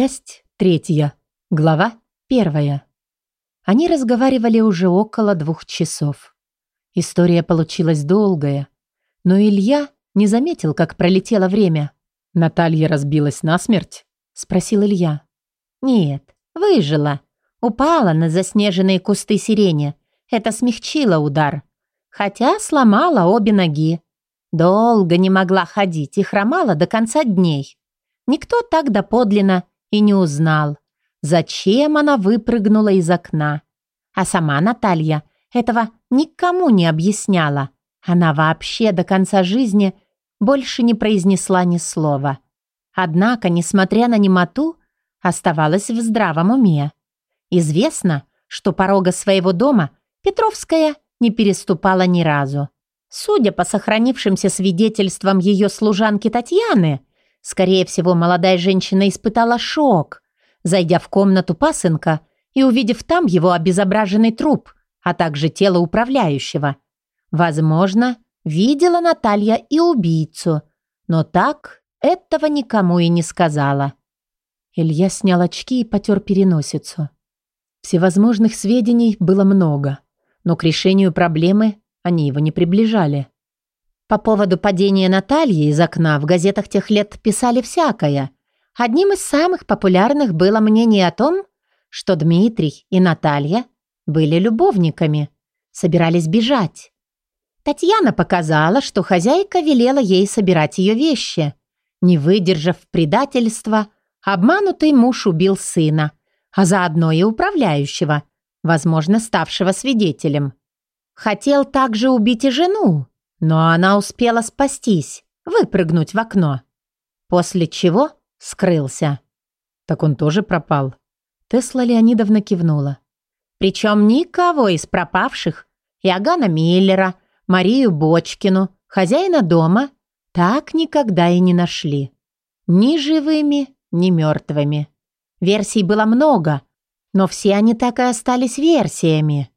Часть третья. Глава первая. Они разговаривали уже около двух часов. История получилась долгая, но Илья не заметил, как пролетело время. «Наталья разбилась насмерть?» – спросил Илья. «Нет, выжила. Упала на заснеженные кусты сирени. Это смягчило удар. Хотя сломала обе ноги. Долго не могла ходить и хромала до конца дней. Никто так доподлинно и не узнал, зачем она выпрыгнула из окна. А сама Наталья этого никому не объясняла. Она вообще до конца жизни больше не произнесла ни слова. Однако, несмотря на немоту, оставалась в здравом уме. Известно, что порога своего дома Петровская не переступала ни разу. Судя по сохранившимся свидетельствам ее служанки Татьяны, Скорее всего, молодая женщина испытала шок, зайдя в комнату пасынка и увидев там его обезображенный труп, а также тело управляющего. Возможно, видела Наталья и убийцу, но так этого никому и не сказала. Илья снял очки и потер переносицу. Всевозможных сведений было много, но к решению проблемы они его не приближали. По поводу падения Натальи из окна в газетах тех лет писали всякое. Одним из самых популярных было мнение о том, что Дмитрий и Наталья были любовниками, собирались бежать. Татьяна показала, что хозяйка велела ей собирать ее вещи. Не выдержав предательства, обманутый муж убил сына, а заодно и управляющего, возможно, ставшего свидетелем. Хотел также убить и жену, но она успела спастись, выпрыгнуть в окно. После чего скрылся. Так он тоже пропал. Тесла Леонидовна кивнула. Причем никого из пропавших, Иоганна Миллера, Марию Бочкину, хозяина дома, так никогда и не нашли. Ни живыми, ни мертвыми. Версий было много, но все они так и остались версиями.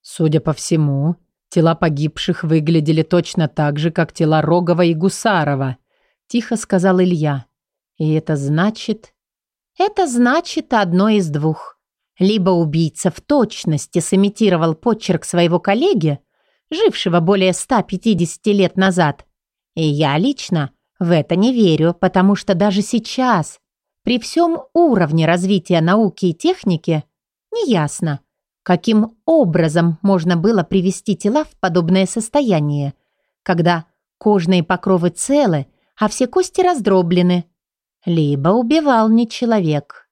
Судя по всему, Тела погибших выглядели точно так же, как тела Рогова и Гусарова, тихо сказал Илья. И это значит... Это значит одно из двух. Либо убийца в точности сымитировал почерк своего коллеги, жившего более 150 лет назад. И я лично в это не верю, потому что даже сейчас, при всем уровне развития науки и техники, неясно, Каким образом можно было привести тела в подобное состояние, когда кожные покровы целы, а все кости раздроблены? Либо убивал не человек.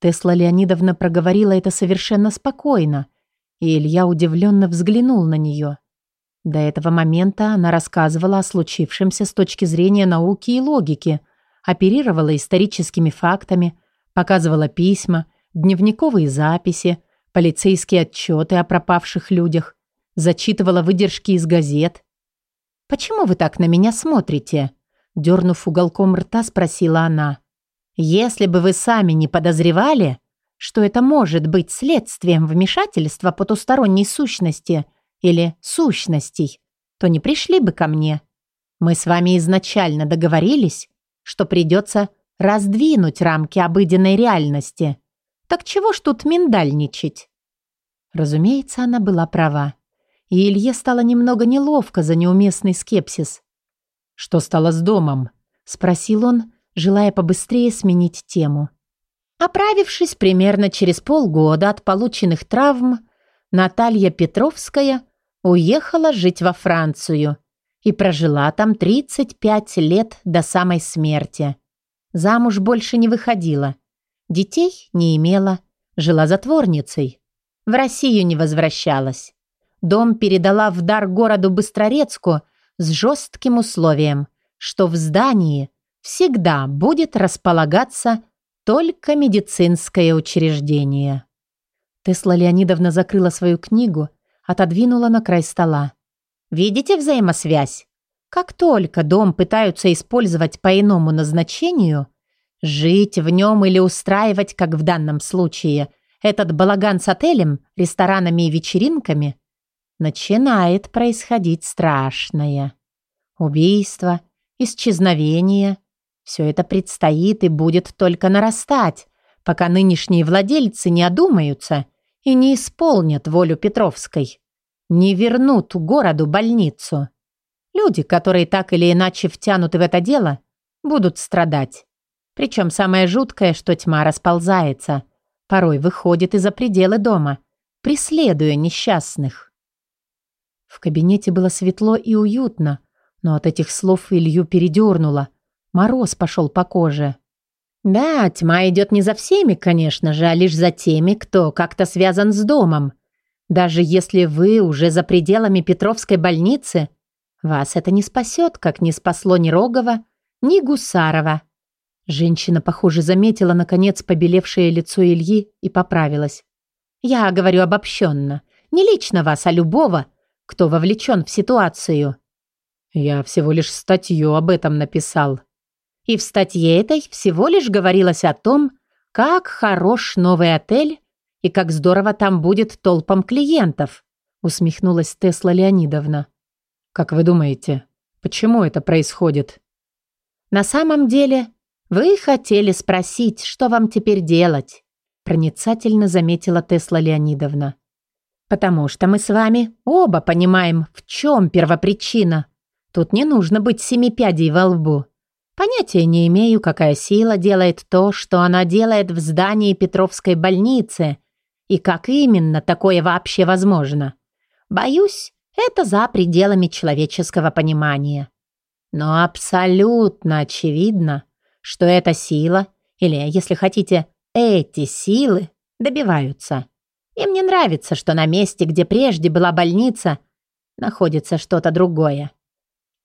Тесла Леонидовна проговорила это совершенно спокойно, и Илья удивленно взглянул на нее. До этого момента она рассказывала о случившемся с точки зрения науки и логики, оперировала историческими фактами, показывала письма, дневниковые записи, полицейские отчеты о пропавших людях, зачитывала выдержки из газет. «Почему вы так на меня смотрите?» Дернув уголком рта, спросила она. «Если бы вы сами не подозревали, что это может быть следствием вмешательства потусторонней сущности или сущностей, то не пришли бы ко мне. Мы с вами изначально договорились, что придется раздвинуть рамки обыденной реальности. Так чего ж тут миндальничать? Разумеется, она была права. И Илье стало немного неловко за неуместный скепсис. «Что стало с домом?» — спросил он, желая побыстрее сменить тему. Оправившись примерно через полгода от полученных травм, Наталья Петровская уехала жить во Францию и прожила там 35 лет до самой смерти. Замуж больше не выходила. Детей не имела, жила затворницей. В Россию не возвращалась. Дом передала в дар городу Быстрорецку с жестким условием, что в здании всегда будет располагаться только медицинское учреждение. Тесла Леонидовна закрыла свою книгу, отодвинула на край стола. «Видите взаимосвязь? Как только дом пытаются использовать по иному назначению, Жить в нем или устраивать, как в данном случае, этот балаган с отелем, ресторанами и вечеринками, начинает происходить страшное. Убийство, исчезновение, Все это предстоит и будет только нарастать, пока нынешние владельцы не одумаются и не исполнят волю Петровской, не вернут городу больницу. Люди, которые так или иначе втянуты в это дело, будут страдать. Причем самое жуткое, что тьма расползается, порой выходит из-за пределы дома, преследуя несчастных. В кабинете было светло и уютно, но от этих слов Илью передернуло. Мороз пошел по коже. Да, тьма идет не за всеми, конечно же, а лишь за теми, кто как-то связан с домом. Даже если вы уже за пределами Петровской больницы, вас это не спасет, как не спасло ни Рогова, ни Гусарова. Женщина, похоже, заметила, наконец, побелевшее лицо Ильи и поправилась. «Я говорю обобщенно. Не лично вас, а любого, кто вовлечен в ситуацию». «Я всего лишь статью об этом написал». И в статье этой всего лишь говорилось о том, как хорош новый отель и как здорово там будет толпам клиентов, усмехнулась Тесла Леонидовна. «Как вы думаете, почему это происходит?» «На самом деле, вы хотели спросить, что вам теперь делать?» проницательно заметила Тесла Леонидовна. «Потому что мы с вами оба понимаем, в чем первопричина. Тут не нужно быть семи пядей во лбу. Понятия не имею, какая сила делает то, что она делает в здании Петровской больницы, и как именно такое вообще возможно. Боюсь, это за пределами человеческого понимания. Но абсолютно очевидно, что эта сила, или, если хотите, эти силы, добиваются. Им не нравится, что на месте, где прежде была больница, находится что-то другое.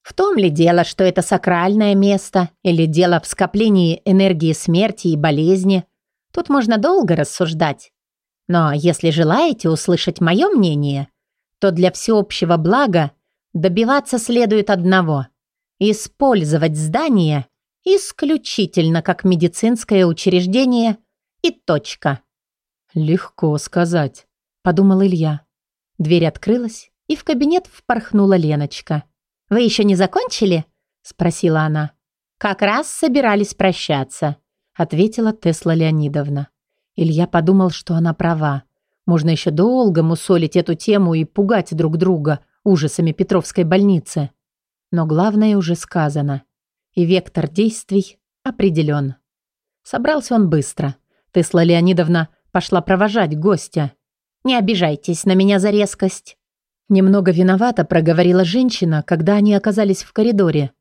В том ли дело, что это сакральное место, или дело в скоплении энергии смерти и болезни, тут можно долго рассуждать. Но если желаете услышать мое мнение, то для всеобщего блага добиваться следует одного – использовать здание исключительно как медицинское учреждение и точка. «Легко сказать», – подумал Илья. Дверь открылась, и в кабинет впорхнула Леночка. «Вы еще не закончили?» – спросила она. «Как раз собирались прощаться», – ответила Тесла Леонидовна. Илья подумал, что она права. Можно еще долго мусолить эту тему и пугать друг друга ужасами Петровской больницы. Но главное уже сказано. И вектор действий определен. Собрался он быстро. Тесла Леонидовна пошла провожать гостя. «Не обижайтесь на меня за резкость». Немного виновата проговорила женщина, когда они оказались в коридоре.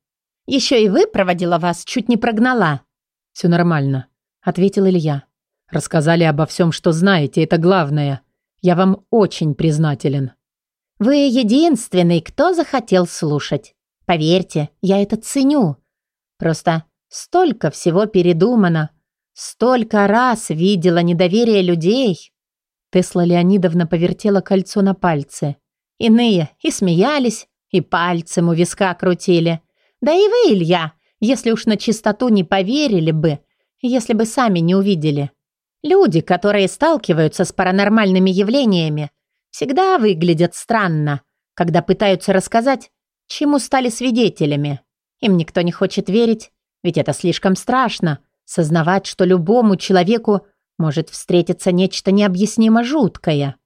«Еще и вы проводила вас, чуть не прогнала». «Все нормально», — ответил Илья. Рассказали обо всем, что знаете, это главное. Я вам очень признателен». «Вы единственный, кто захотел слушать. Поверьте, я это ценю. Просто столько всего передумано, столько раз видела недоверие людей». Тесла Леонидовна повертела кольцо на пальце. Иные и смеялись, и пальцем у виска крутили. Да и вы, Илья, если уж на чистоту не поверили бы, если бы сами не увидели. Люди, которые сталкиваются с паранормальными явлениями, всегда выглядят странно, когда пытаются рассказать, чему стали свидетелями. Им никто не хочет верить, ведь это слишком страшно, сознавать, что любому человеку может встретиться нечто необъяснимо жуткое.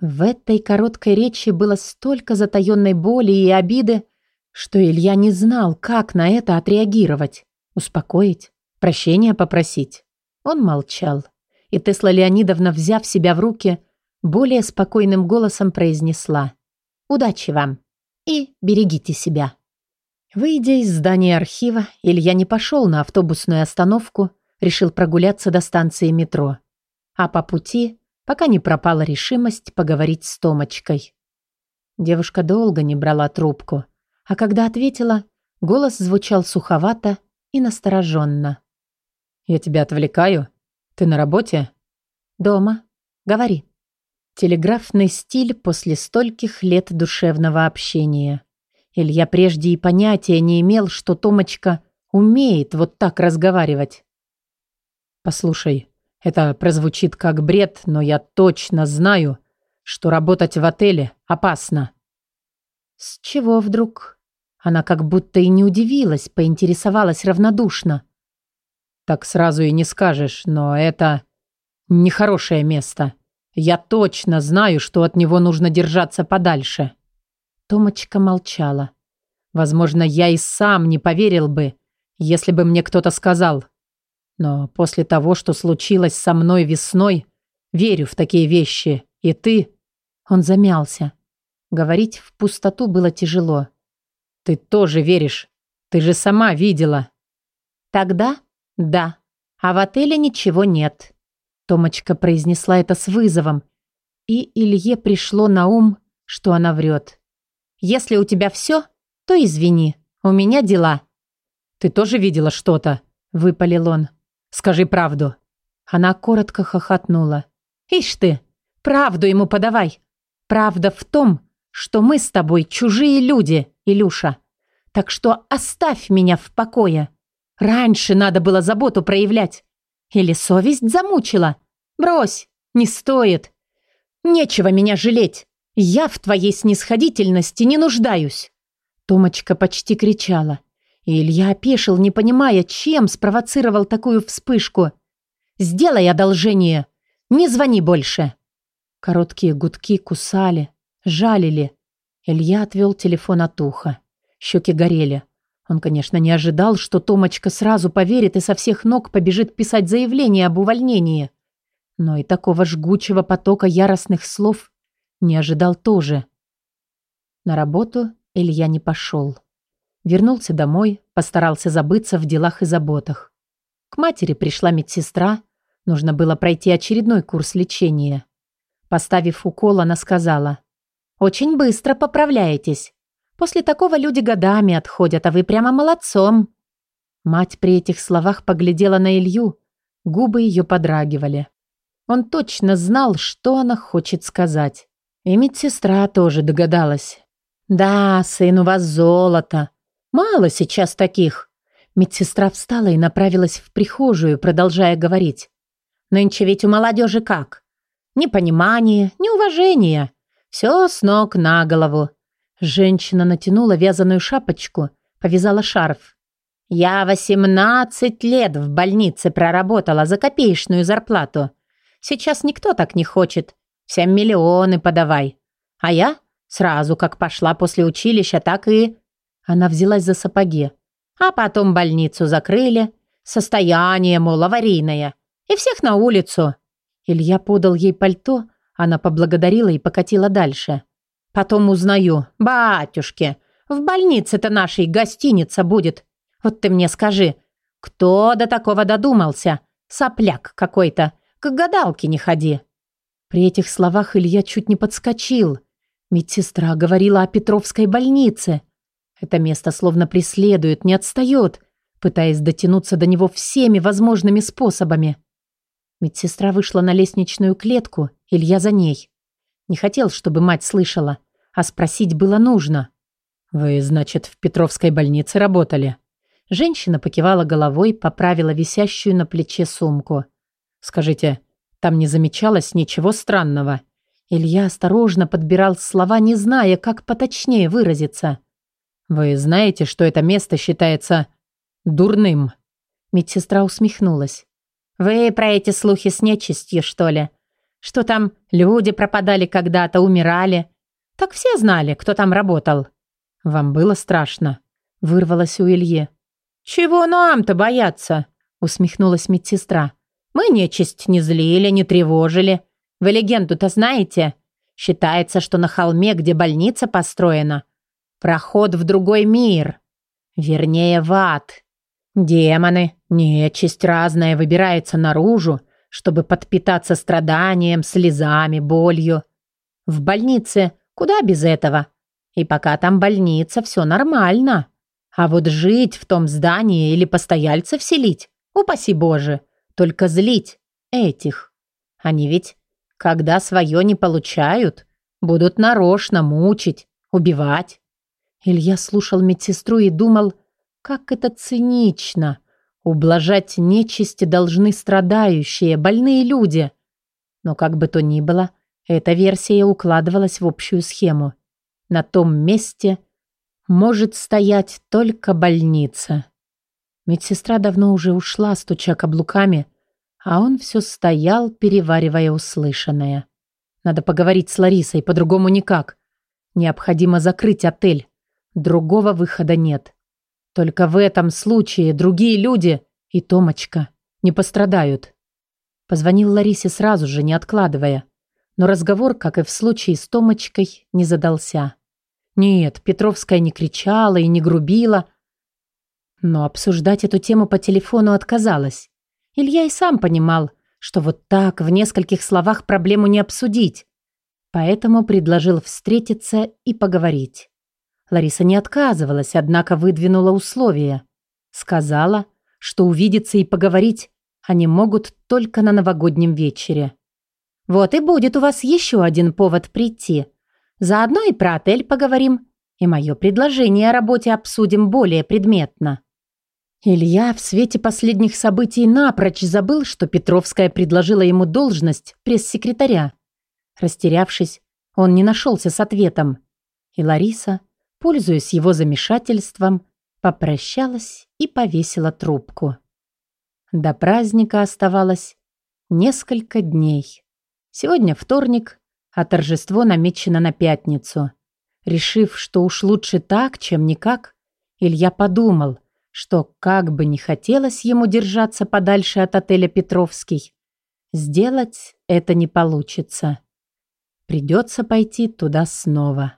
В этой короткой речи было столько затаённой боли и обиды, что Илья не знал, как на это отреагировать. Успокоить, прощения попросить. Он молчал. И Тесла Леонидовна, взяв себя в руки, более спокойным голосом произнесла «Удачи вам и берегите себя». Выйдя из здания архива, Илья не пошел на автобусную остановку, решил прогуляться до станции метро. А по пути, пока не пропала решимость, поговорить с Томочкой. Девушка долго не брала трубку, а когда ответила, голос звучал суховато и настороженно. «Я тебя отвлекаю? Ты на работе?» «Дома. Говори». Телеграфный стиль после стольких лет душевного общения. Илья прежде и понятия не имел, что Томочка умеет вот так разговаривать. «Послушай, это прозвучит как бред, но я точно знаю, что работать в отеле опасно». «С чего вдруг?» Она как будто и не удивилась, поинтересовалась равнодушно. «Так сразу и не скажешь, но это нехорошее место. Я точно знаю, что от него нужно держаться подальше». Томочка молчала. Возможно, я и сам не поверил бы, если бы мне кто-то сказал. Но после того, что случилось со мной весной, верю в такие вещи. И ты...» Он замялся. Говорить в пустоту было тяжело. «Ты тоже веришь. Ты же сама видела». «Тогда да. А в отеле ничего нет». Томочка произнесла это с вызовом. И Илье пришло на ум, что она врет. «Если у тебя все, то извини. У меня дела». «Ты тоже видела что-то?» – выпалил он. «Скажи правду». Она коротко хохотнула. «Ишь ты, правду ему подавай. Правда в том, что мы с тобой чужие люди, Илюша. Так что оставь меня в покое. Раньше надо было заботу проявлять. Или совесть замучила. Брось, не стоит. Нечего меня жалеть. Я в твоей снисходительности не нуждаюсь». Томочка почти кричала. И Илья опешил, не понимая, чем спровоцировал такую вспышку. «Сделай одолжение. Не звони больше». Короткие гудки кусали, жалили. Илья отвел телефон от уха. Щеки горели. Он, конечно, не ожидал, что Томочка сразу поверит и со всех ног побежит писать заявление об увольнении. Но и такого жгучего потока яростных слов не ожидал тоже. На работу Илья не пошел. Вернулся домой, постарался забыться в делах и заботах. К матери пришла медсестра. Нужно было пройти очередной курс лечения. Поставив укол, она сказала. «Очень быстро поправляетесь. После такого люди годами отходят, а вы прямо молодцом». Мать при этих словах поглядела на Илью. Губы ее подрагивали. Он точно знал, что она хочет сказать. И медсестра тоже догадалась. «Да, сын, у вас золото. Мало сейчас таких». Медсестра встала и направилась в прихожую, продолжая говорить. «Нынче ведь у молодежи как? Непонимание, неуважение. Все с ног на голову». Женщина натянула вязаную шапочку, повязала шарф. «Я восемнадцать лет в больнице проработала за копеечную зарплату. Сейчас никто так не хочет. Всем миллионы подавай. А я Сразу как пошла после училища, так и... Она взялась за сапоги. А потом больницу закрыли. Состояние, мол, аварийное. И всех на улицу. Илья подал ей пальто, она поблагодарила и покатила дальше. Потом узнаю. Батюшки, в больнице-то нашей гостиница будет. Вот ты мне скажи, кто до такого додумался? Сопляк какой-то. К гадалке не ходи. При этих словах Илья чуть не подскочил. Медсестра говорила о Петровской больнице. Это место словно преследует, не отстает, пытаясь дотянуться до него всеми возможными способами. Медсестра вышла на лестничную клетку, Илья за ней. Не хотел, чтобы мать слышала, а спросить было нужно. «Вы, значит, в Петровской больнице работали?» Женщина покивала головой, поправила висящую на плече сумку. «Скажите, там не замечалось ничего странного?» Илья осторожно подбирал слова, не зная, как поточнее выразиться. «Вы знаете, что это место считается дурным?» Медсестра усмехнулась. «Вы про эти слухи с нечистью, что ли? Что там люди пропадали когда-то, умирали? Так все знали, кто там работал». «Вам было страшно?» Вырвалось у Ильи. «Чего нам-то бояться?» Усмехнулась медсестра. «Мы нечисть не злили, не тревожили. Вы легенду-то знаете? Считается, что на холме, где больница построена, проход в другой мир. Вернее, в ад. Демоны, нечисть разная выбирается наружу, чтобы подпитаться страданием, слезами, болью. В больнице куда без этого? И пока там больница, все нормально. А вот жить в том здании или постояльцев селить, упаси Боже, только злить этих. Они ведь когда свое не получают, будут нарочно мучить, убивать. Илья слушал медсестру и думал, как это цинично. Ублажать нечисти должны страдающие, больные люди. Но как бы то ни было, эта версия укладывалась в общую схему. На том месте может стоять только больница. Медсестра давно уже ушла, стуча каблуками, а он все стоял, переваривая услышанное. Надо поговорить с Ларисой, по-другому никак. Необходимо закрыть отель. Другого выхода нет. Только в этом случае другие люди и Томочка не пострадают. Позвонил Ларисе сразу же, не откладывая. Но разговор, как и в случае с Томочкой, не задался. Нет, Петровская не кричала и не грубила, но обсуждать эту тему по телефону отказалась. Илья и сам понимал, что вот так в нескольких словах проблему не обсудить. Поэтому предложил встретиться и поговорить. Лариса не отказывалась, однако выдвинула условия. Сказала, что увидеться и поговорить они могут только на новогоднем вечере. «Вот и будет у вас еще один повод прийти. Заодно и про отель поговорим, и мое предложение о работе обсудим более предметно». Илья в свете последних событий напрочь забыл, что Петровская предложила ему должность пресс-секретаря. Растерявшись, он не нашелся с ответом. И Лариса, пользуясь его замешательством, попрощалась и повесила трубку. До праздника оставалось несколько дней. Сегодня вторник, а торжество намечено на пятницу. Решив, что уж лучше так, чем никак, Илья подумал – что, как бы не хотелось ему держаться подальше от отеля «Петровский», сделать это не получится. Придется пойти туда снова.